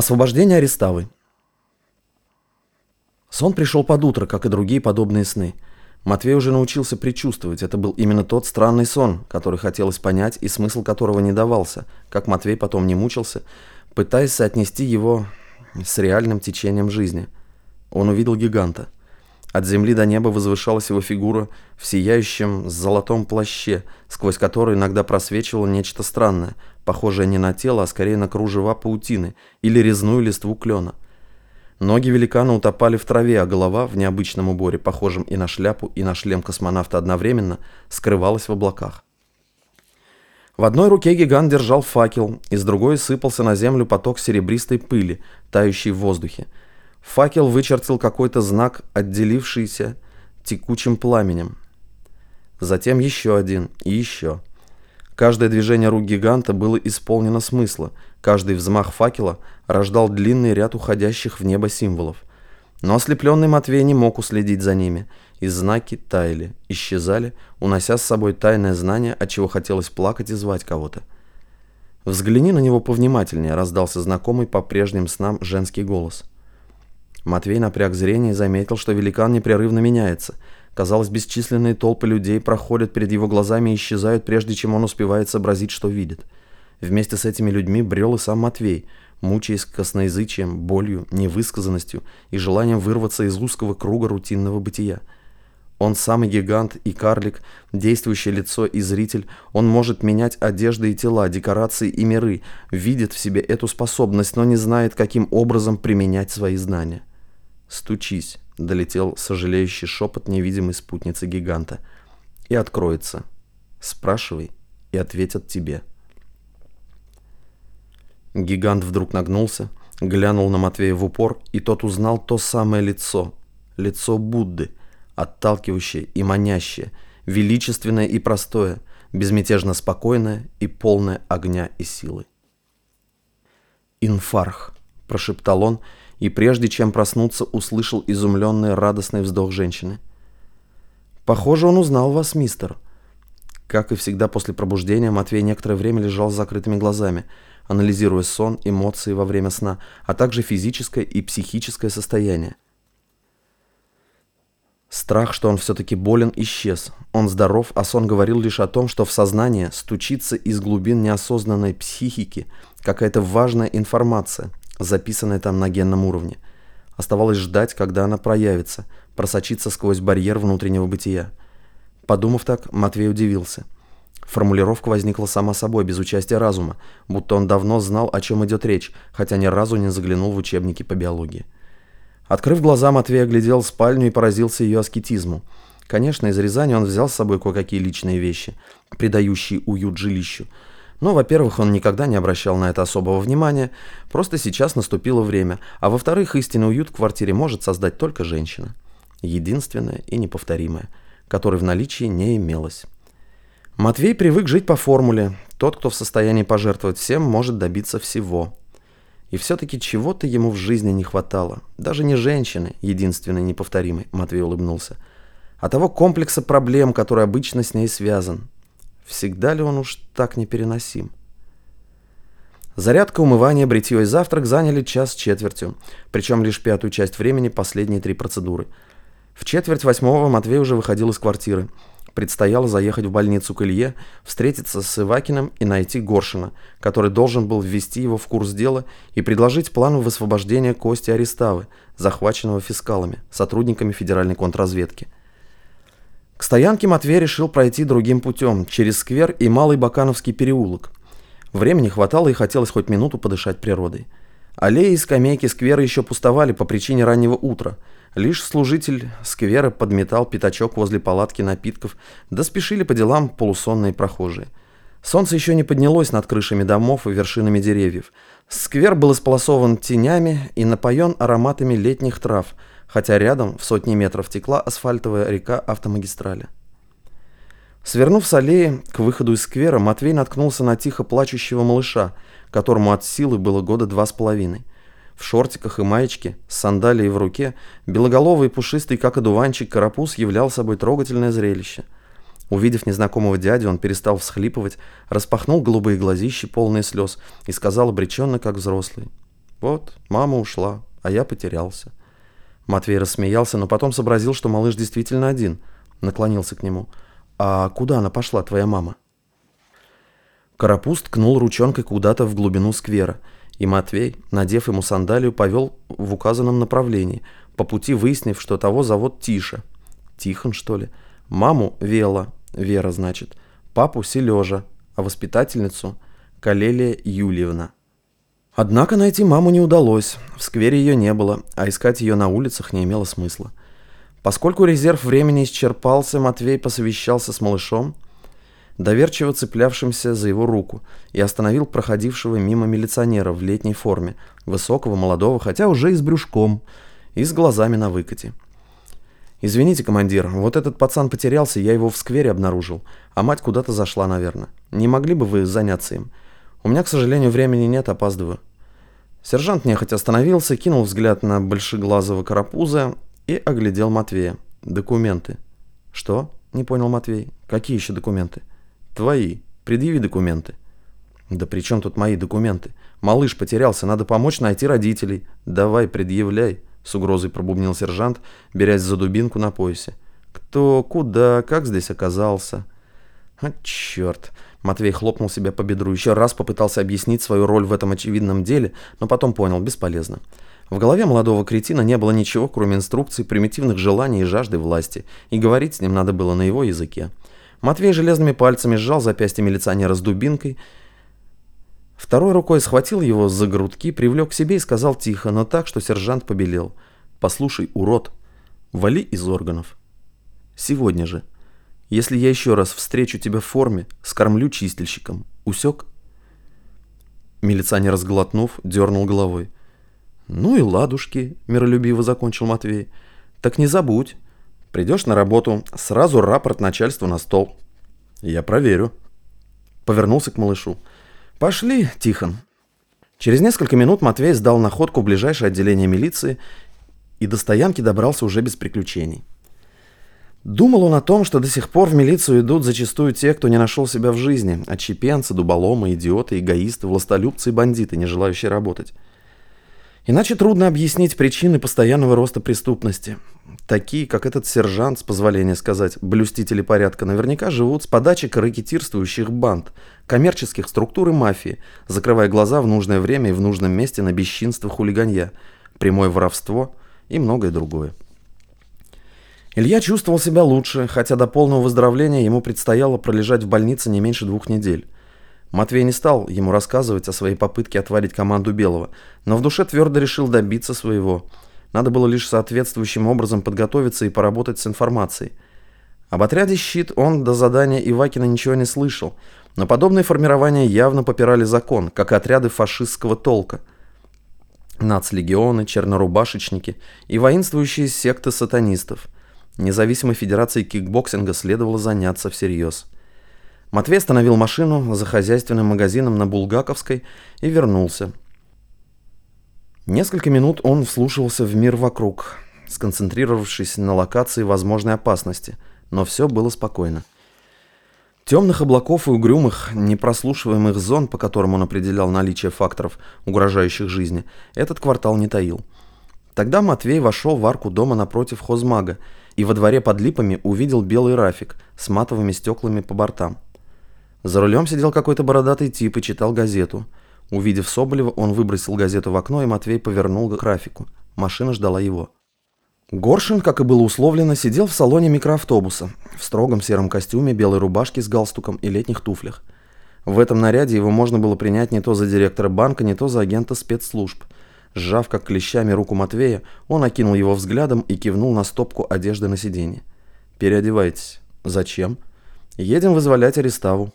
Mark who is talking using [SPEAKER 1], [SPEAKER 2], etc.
[SPEAKER 1] Освобождение Ареставы. Сон пришел под утро, как и другие подобные сны. Матвей уже научился предчувствовать, это был именно тот странный сон, который хотелось понять и смысл которого не давался, как Матвей потом не мучился, пытаясь соотнести его с реальным течением жизни. Он увидел гиганта. От земли до неба возвышалась его фигура в сияющем золотом плаще, сквозь который иногда просвечивало нечто странное – похожее не на тело, а скорее на кружева паутины или резную листву клена. Ноги великана утопали в траве, а голова в необычном уборе, похожем и на шляпу, и на шлем космонавта одновременно, скрывалась в облаках. В одной руке гигант держал факел, из другой сыпался на землю поток серебристой пыли, тающей в воздухе. Факел вычертил какой-то знак, отделившийся текучим пламенем. Затем еще один и еще. Каждое движение рук гиганта было исполнено смысла, каждый взмах факела рождал длинный ряд уходящих в небо символов. Но ослепленный Матвей не мог уследить за ними, и знаки таяли, исчезали, унося с собой тайное знание, от чего хотелось плакать и звать кого-то. «Взгляни на него повнимательнее», — раздался знакомый по прежним снам женский голос. Матвей напряг зрение и заметил, что великан непрерывно меняется — Казалось, бесчисленные толпы людей проходят перед его глазами и исчезают, прежде чем он успевает сообразить, что видит. Вместе с этими людьми брел и сам Матвей, мучаясь косноязычием, болью, невысказанностью и желанием вырваться из узкого круга рутинного бытия. Он самый гигант и карлик, действующее лицо и зритель. Он может менять одежды и тела, декорации и миры, видит в себе эту способность, но не знает, каким образом применять свои знания. «Стучись», — долетел сожалеющий шепот невидимой спутницы гиганта. «И откроется. Спрашивай, и ответят тебе». Гигант вдруг нагнулся, глянул на Матвея в упор, и тот узнал то самое лицо, лицо Будды, отталкивающее и манящее, величественное и простое, безмятежно спокойное и полное огня и силы. «Инфарх», — прошептал он, — и прежде чем проснуться, услышал изумленный радостный вздох женщины. «Похоже, он узнал вас, мистер». Как и всегда после пробуждения, Матвей некоторое время лежал с закрытыми глазами, анализируя сон, эмоции во время сна, а также физическое и психическое состояние. Страх, что он все-таки болен, исчез. Он здоров, а сон говорил лишь о том, что в сознание стучится из глубин неосознанной психики какая-то важная информация, записанная там на генном уровне. Оставалось ждать, когда она проявится, просочиться сквозь барьер внутреннего бытия. Подумав так, Матвей удивился. Формулировка возникла сама собой, без участия разума, будто он давно знал, о чем идет речь, хотя ни разу не заглянул в учебники по биологии. Открыв глаза, Матвей оглядел спальню и поразился ее аскетизму. Конечно, из Рязани он взял с собой кое-какие личные вещи, придающие уют жилищу, но, во-первых, он никогда не обращал на это особого внимания, просто сейчас наступило время, а во-вторых, истинный уют в квартире может создать только женщина. Единственная и неповторимая, которой в наличии не имелось. Матвей привык жить по формуле «тот, кто в состоянии пожертвовать всем, может добиться всего». И все-таки чего-то ему в жизни не хватало. Даже не женщины, единственной неповторимой, Матвей улыбнулся, а того комплекса проблем, который обычно с ней связан, Всегда ли он уж так непереносим? Зарядка, умывание, бритье и завтрак заняли час с четвертью, причем лишь пятую часть времени последние три процедуры. В четверть восьмого Матвей уже выходил из квартиры. Предстояло заехать в больницу к Илье, встретиться с Ивакиным и найти Горшина, который должен был ввести его в курс дела и предложить план высвобождения Кости Ареставы, захваченного фискалами, сотрудниками федеральной контрразведки – к стоянке Матвей решил пройти другим путем, через сквер и Малый Бакановский переулок. Времени хватало и хотелось хоть минуту подышать природой. Аллеи и скамейки сквера еще пустовали по причине раннего утра. Лишь служитель сквера подметал пятачок возле палатки напитков, да спешили по делам полусонные прохожие. Солнце еще не поднялось над крышами домов и вершинами деревьев. Сквер был исполосован тенями и напоен ароматами летних трав – хотя рядом в сотни метров текла асфальтовая река автомагистрали. Свернув с аллеи к выходу из сквера, Матвей наткнулся на тихо плачущего малыша, которому от силы было года два с половиной. В шортиках и маечке, с сандалией в руке, белоголовый пушистый, как одуванчик, карапуз являл собой трогательное зрелище. Увидев незнакомого дядю, он перестал всхлипывать, распахнул голубые глазищи, полные слез, и сказал обреченно, как взрослый. Вот, мама ушла, а я потерялся. Матвей рассмеялся, но потом сообразил, что малыш действительно один. Наклонился к нему. «А куда она пошла, твоя мама?» Карапуз ткнул ручонкой куда-то в глубину сквера, и Матвей, надев ему сандалию, повел в указанном направлении, по пути выяснив, что того зовут Тиша. Тихон, что ли? Маму Вела, Вера, значит. Папу Сележа, а воспитательницу Калелия Юльевна. Однако найти маму не удалось, в сквере ее не было, а искать ее на улицах не имело смысла. Поскольку резерв времени исчерпался, Матвей посовещался с малышом, доверчиво цеплявшимся за его руку, и остановил проходившего мимо милиционера в летней форме, высокого, молодого, хотя уже и с брюшком, и с глазами на выкате. «Извините, командир, вот этот пацан потерялся, я его в сквере обнаружил, а мать куда-то зашла, наверное. Не могли бы вы заняться им? У меня, к сожалению, времени нет, опаздываю». Сержант нехотя остановился, кинул взгляд на большеглазого карапуза и оглядел Матвея. «Документы». «Что?» – не понял Матвей. «Какие еще документы?» «Твои. Предъяви документы». «Да при чем тут мои документы? Малыш потерялся, надо помочь найти родителей. Давай, предъявляй», – с угрозой пробубнил сержант, берясь за дубинку на поясе. «Кто, куда, как здесь оказался?» «А, черт!» Матвей хлопнул себя по бедру, еще раз попытался объяснить свою роль в этом очевидном деле, но потом понял, бесполезно. В голове молодого кретина не было ничего, кроме инструкций, примитивных желаний и жажды власти, и говорить с ним надо было на его языке. Матвей железными пальцами сжал запястье милиционера с дубинкой, второй рукой схватил его за грудки, привлек к себе и сказал тихо, но так, что сержант побелел. «Послушай, урод, вали из органов. Сегодня же». Если я еще раз встречу тебя в форме, скормлю чистильщиком. Усек?» Милиционер, сглотнув, дернул головой. «Ну и ладушки», — миролюбиво закончил Матвей. «Так не забудь. Придешь на работу, сразу рапорт начальству на стол». «Я проверю». Повернулся к малышу. «Пошли, Тихон». Через несколько минут Матвей сдал находку в ближайшее отделение милиции и до стоянки добрался уже без приключений. Думал он о том, что до сих пор в милицию идут зачастую те, кто не нашел себя в жизни, отщепенцы, дуболомы, идиоты, эгоисты, властолюбцы и бандиты, не желающие работать. Иначе трудно объяснить причины постоянного роста преступности. Такие, как этот сержант, с позволения сказать, блюстители порядка, наверняка живут с подачи каракетирствующих банд, коммерческих структур и мафии, закрывая глаза в нужное время и в нужном месте на бесчинство хулиганья, прямое воровство и многое другое. Илья чувствовал себя лучше, хотя до полного выздоровления ему предстояло пролежать в больнице не меньше двух недель. Матвей не стал ему рассказывать о своей попытке отварить команду Белого, но в душе твердо решил добиться своего. Надо было лишь соответствующим образом подготовиться и поработать с информацией. Об отряде «Щит» он до задания Ивакина ничего не слышал, но подобные формирования явно попирали закон, как и отряды фашистского толка. Нацлегионы, чернорубашечники и воинствующие секты сатанистов – Независимой Федерации кикбоксинга следовало заняться всерьез. Матвей остановил машину за хозяйственным магазином на Булгаковской и вернулся. Несколько минут он вслушивался в мир вокруг, сконцентрировавшись на локации возможной опасности, но все было спокойно. Темных облаков и угрюмых, непрослушиваемых зон, по которым он определял наличие факторов, угрожающих жизни, этот квартал не таил. Тогда Матвей вошел в арку дома напротив хозмага и во дворе под липами увидел белый рафик с матовыми стеклами по бортам. За рулем сидел какой-то бородатый тип и читал газету. Увидев Соболева, он выбросил газету в окно, и Матвей повернул к рафику. Машина ждала его. Горшин, как и было условлено, сидел в салоне микроавтобуса, в строгом сером костюме, белой рубашке с галстуком и летних туфлях. В этом наряде его можно было принять не то за директора банка, не то за агента спецслужб – Сжав как клещами руку Матвея, он окинул его взглядом и кивнул на стопку одежды на сиденье. «Переодевайтесь». «Зачем?» «Едем вызволять Ареставу».